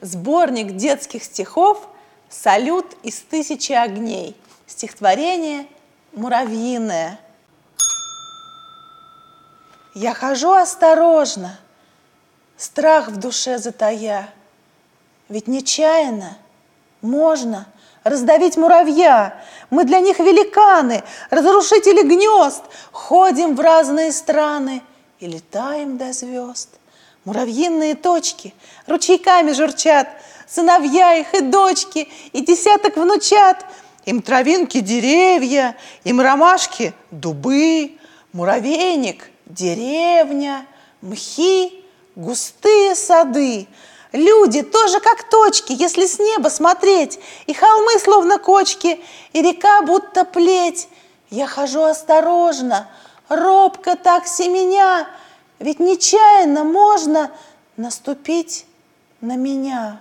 Сборник детских стихов «Салют из тысячи огней». Стихотворение «Муравьиное». Я хожу осторожно, страх в душе затая, Ведь нечаянно можно раздавить муравья. Мы для них великаны, разрушители гнезд, Ходим в разные страны и летаем до звезд. Муравьиные точки ручейками журчат, Сыновья их и дочки, и десяток внучат. Им травинки деревья, им ромашки дубы, Муравейник деревня, мхи, густые сады. Люди тоже как точки, если с неба смотреть, И холмы словно кочки, и река будто плеть. Я хожу осторожно, робко так семеня, ведь нечаянно можно наступить на меня.